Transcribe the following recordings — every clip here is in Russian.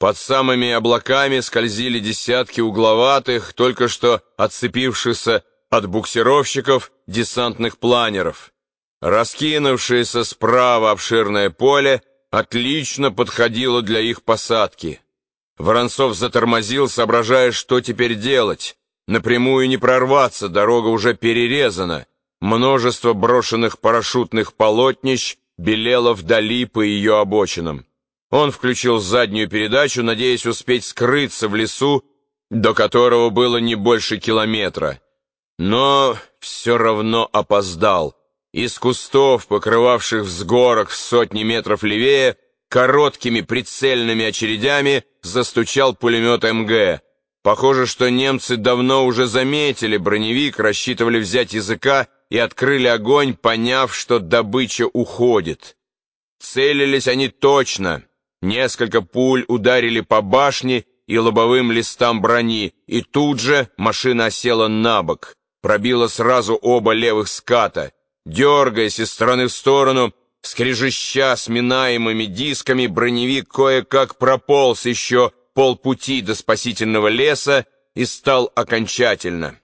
Под самыми облаками скользили десятки угловатых, только что отцепившихся от буксировщиков десантных планеров. Раскинувшееся справа обширное поле отлично подходило для их посадки. Воронцов затормозил, соображая, что теперь делать. Напрямую не прорваться, дорога уже перерезана. Множество брошенных парашютных полотнищ белело вдали по ее обочинам. Он включил заднюю передачу, надеясь успеть скрыться в лесу, до которого было не больше километра. Но все равно опоздал. Из кустов, покрывавших взгорок в сотни метров левее, короткими прицельными очередями застучал пулемет МГ. Похоже, что немцы давно уже заметили броневик, рассчитывали взять языка и открыли огонь, поняв, что добыча уходит. Целились они точно. Несколько пуль ударили по башне и лобовым листам брони, и тут же машина осела на бок, пробила сразу оба левых ската. Дергаясь из стороны в сторону, скрежеща сминаемыми дисками, броневик кое-как прополз еще полпути до спасительного леса и стал окончательно.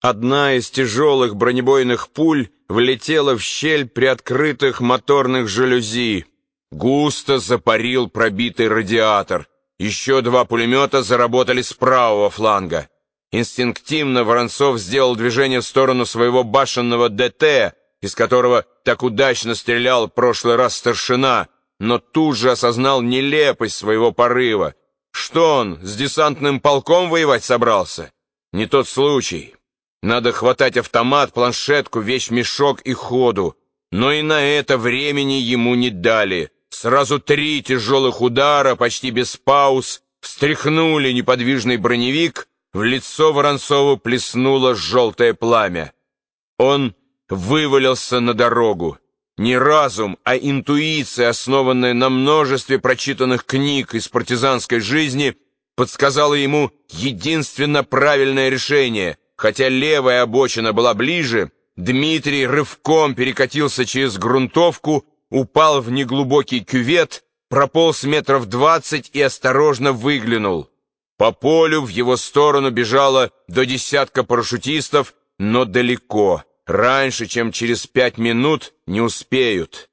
Одна из тяжелых бронебойных пуль влетела в щель приоткрытых моторных жалюзи. Густо запарил пробитый радиатор. Еще два пулемета заработали с правого фланга. Инстинктивно Воронцов сделал движение в сторону своего башенного ДТ, из которого так удачно стрелял в прошлый раз старшина, но тут же осознал нелепость своего порыва. Что он, с десантным полком воевать собрался? Не тот случай. Надо хватать автомат, планшетку, вещь-мешок и ходу. Но и на это времени ему не дали. Сразу три тяжелых удара, почти без пауз, встряхнули неподвижный броневик, в лицо Воронцову плеснуло желтое пламя. Он вывалился на дорогу. Не разум, а интуиция, основанная на множестве прочитанных книг из партизанской жизни, подсказала ему единственно правильное решение. Хотя левая обочина была ближе, Дмитрий рывком перекатился через грунтовку, упал в неглубокий кювет, прополз метров двадцать и осторожно выглянул. По полю в его сторону бежало до десятка парашютистов, но далеко. Раньше, чем через пять минут, не успеют.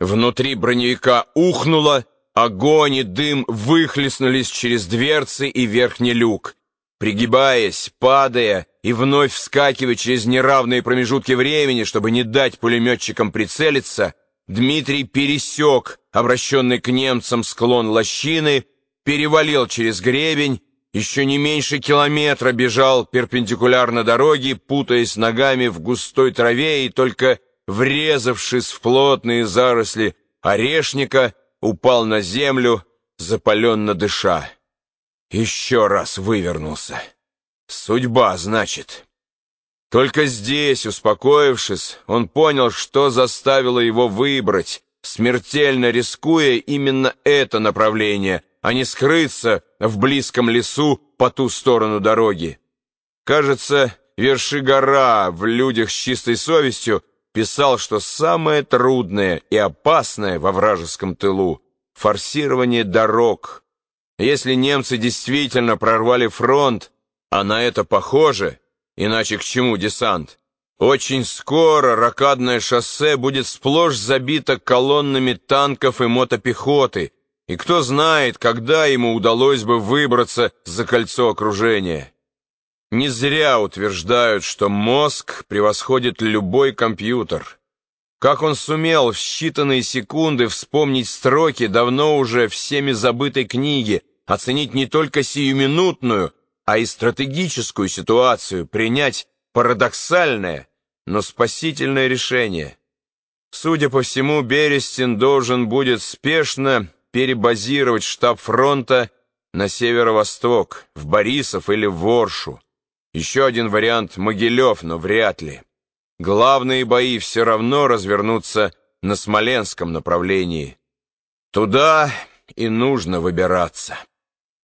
Внутри броневика ухнуло, огонь и дым выхлестнулись через дверцы и верхний люк. Пригибаясь, падая и вновь вскакивая через неравные промежутки времени, чтобы не дать пулеметчикам прицелиться, Дмитрий пересек обращенный к немцам склон лощины, перевалил через гребень еще не меньше километра бежал перпендикулярно дороге, путаясь ногами в густой траве и только врезавшись в плотные заросли орешника, упал на землю, запаленно дыша. Еще раз вывернулся. Судьба, значит. Только здесь, успокоившись, он понял, что заставило его выбрать, смертельно рискуя именно это направление, а не скрыться в близком лесу по ту сторону дороги. Кажется, Верши гора в «Людях с чистой совестью» писал, что самое трудное и опасное во вражеском тылу — форсирование дорог. Если немцы действительно прорвали фронт, а на это похоже, иначе к чему десант? Очень скоро ракадное шоссе будет сплошь забито колоннами танков и мотопехоты, и кто знает, когда ему удалось бы выбраться за кольцо окружения. Не зря утверждают, что мозг превосходит любой компьютер. Как он сумел в считанные секунды вспомнить строки давно уже всеми забытой книги, оценить не только сиюминутную, а и стратегическую ситуацию, принять парадоксальное, но спасительное решение. Судя по всему, Берестин должен будет спешно перебазировать штаб фронта на северо-восток, в Борисов или в Воршу. Еще один вариант — Могилев, но вряд ли. Главные бои все равно развернутся на Смоленском направлении. Туда и нужно выбираться.